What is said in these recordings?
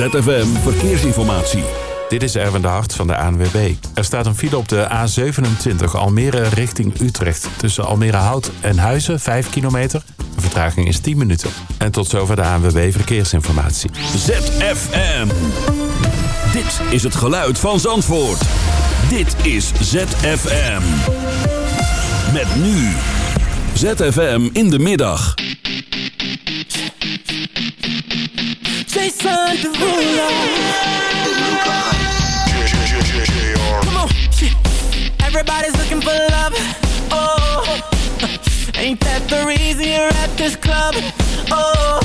ZFM Verkeersinformatie. Dit is Erwin de Hart van de ANWB. Er staat een file op de A27 Almere richting Utrecht. Tussen Almere Hout en Huizen, 5 kilometer. De vertraging is 10 minuten. En tot zover de ANWB Verkeersinformatie. ZFM. Dit is het geluid van Zandvoort. Dit is ZFM. Met nu. ZFM in de middag. Jason Derulo. Come on. Everybody's looking for love. Oh, ain't that the reason you're at this club? Oh,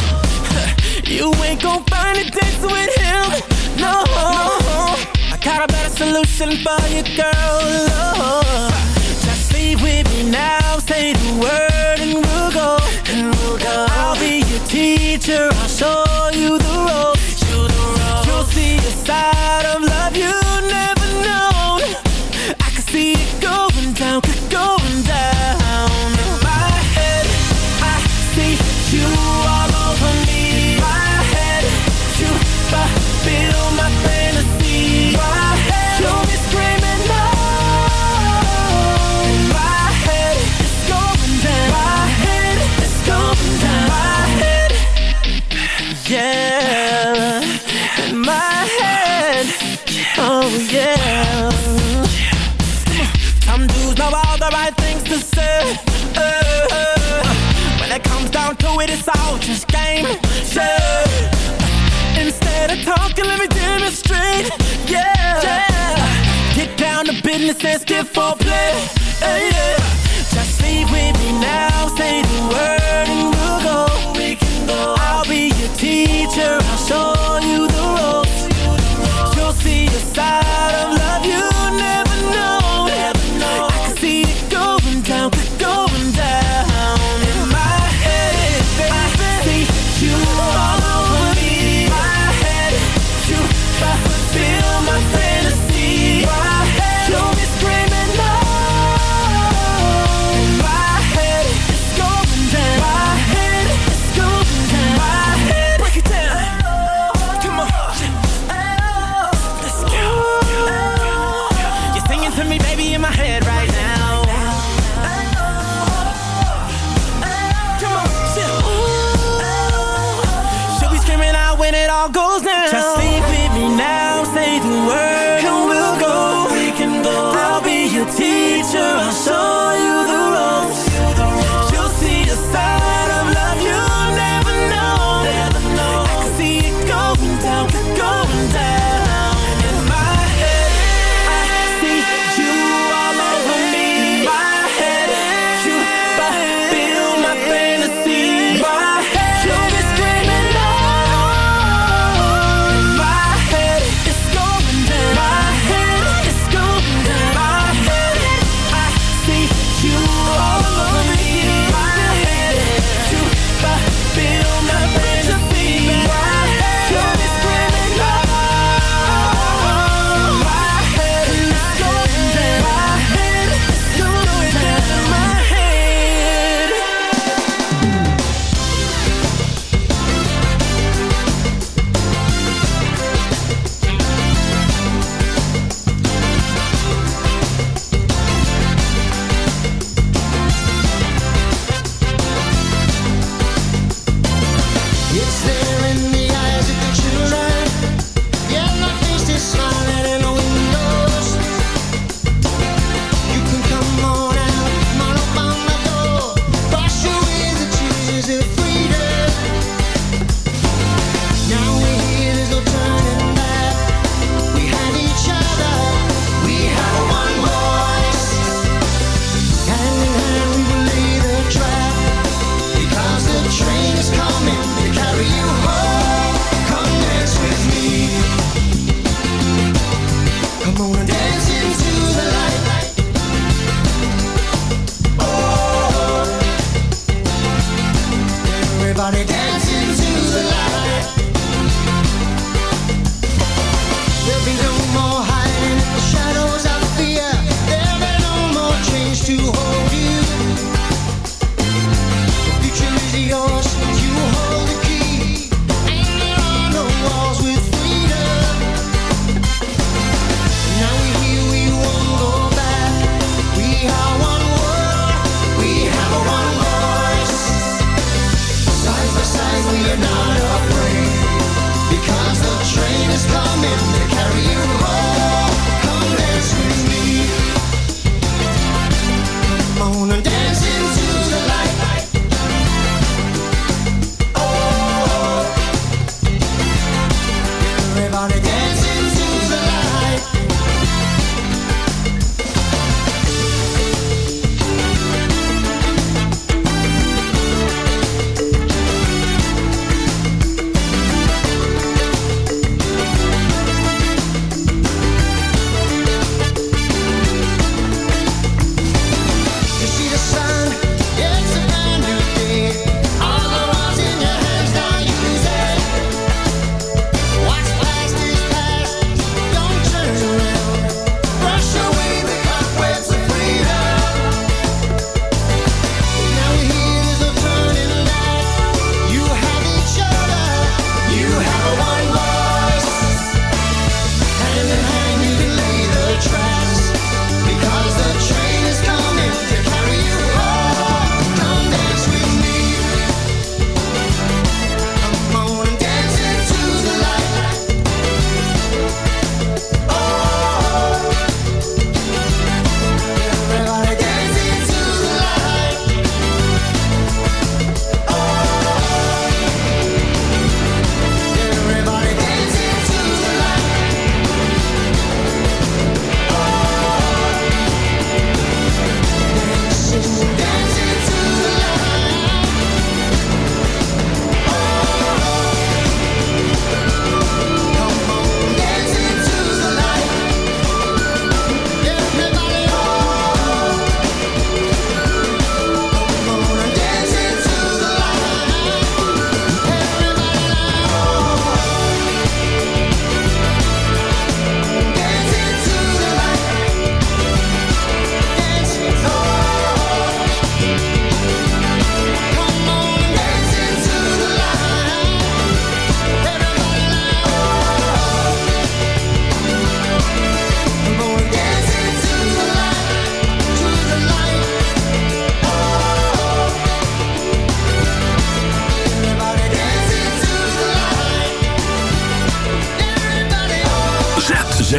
you ain't gon' find a dance with him. No, I got a better solution for you, girl. Oh, just leave with me now. Say the word and we'll go. And we'll go. I'll be your teacher. I'll show you the ropes. You'll see a side of love you never known. I can see it going down, going down. It, it's all just game. Yeah. Instead of talking, let me demonstrate. Yeah. yeah. Get down to business and skip for play. Yeah.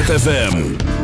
ZFM.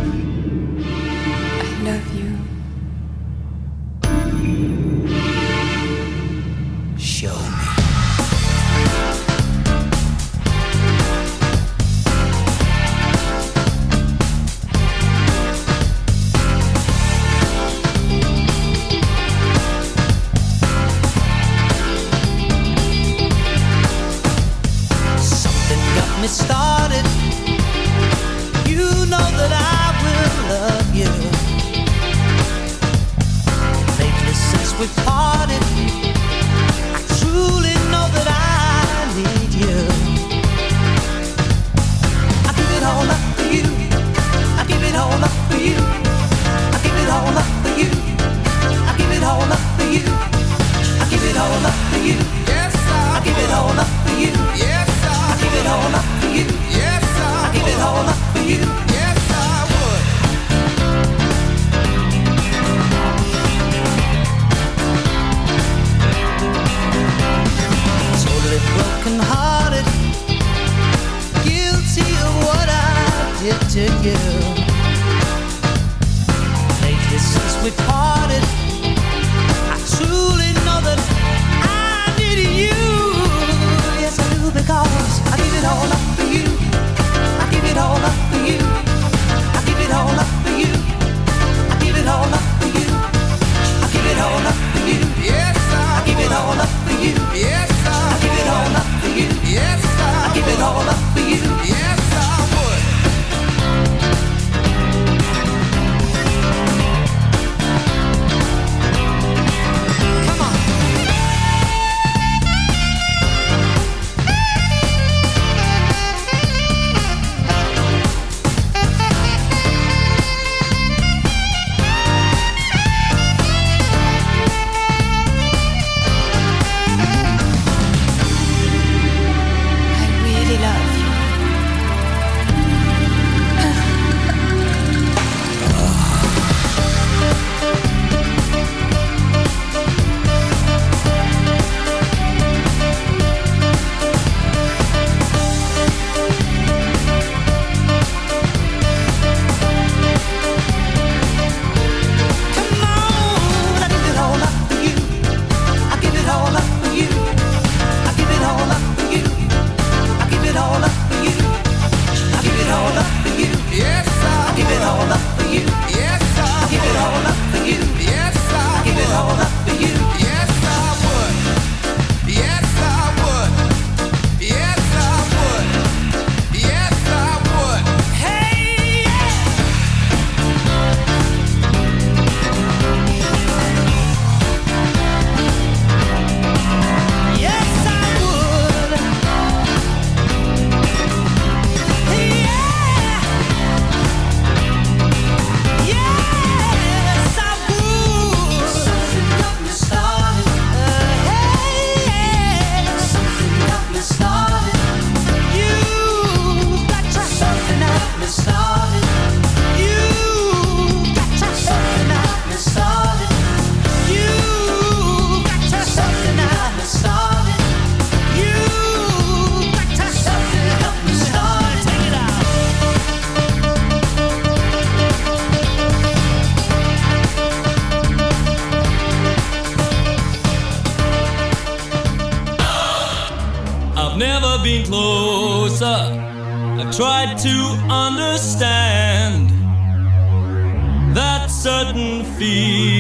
fim.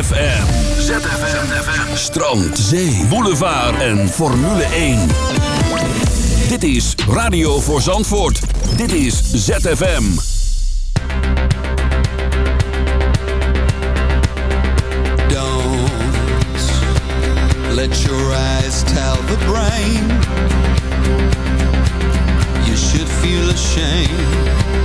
ZFM. ZFM. Strand, zee, boulevard en Formule 1. Dit is Radio voor Zandvoort. Dit is ZFM. Don't let your eyes tell the brain. You should feel ashamed.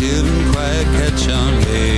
Didn't quite catch on.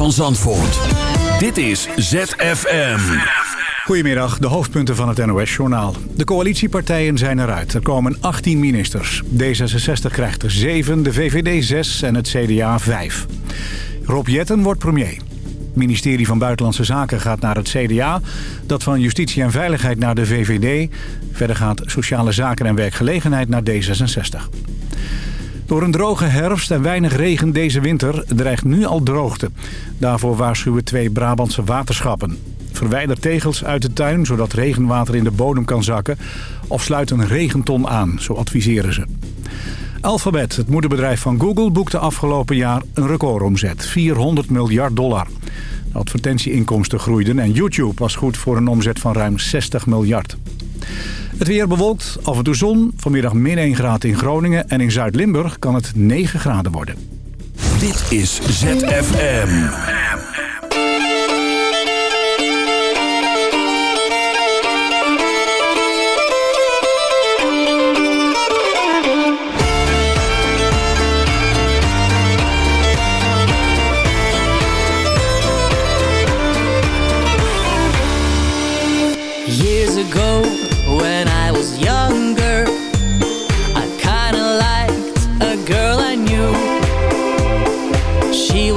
Van Zandvoort. Dit is ZFM. Goedemiddag, de hoofdpunten van het NOS-journaal. De coalitiepartijen zijn eruit. Er komen 18 ministers. D66 krijgt er 7, de VVD 6 en het CDA 5. Rob Jetten wordt premier. Het ministerie van Buitenlandse Zaken gaat naar het CDA... dat van Justitie en Veiligheid naar de VVD. Verder gaat Sociale Zaken en Werkgelegenheid naar D66. Door een droge herfst en weinig regen deze winter dreigt nu al droogte. Daarvoor waarschuwen twee Brabantse waterschappen. Verwijder tegels uit de tuin, zodat regenwater in de bodem kan zakken... of sluit een regenton aan, zo adviseren ze. Alphabet, het moederbedrijf van Google, boekte afgelopen jaar een recordomzet. 400 miljard dollar. De advertentieinkomsten groeiden en YouTube was goed voor een omzet van ruim 60 miljard. Het weer bewolkt, af en toe zon. Vanmiddag min 1 graad in Groningen en in Zuid-Limburg kan het 9 graden worden. Dit is ZFM.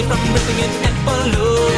it from ripping it and balloon.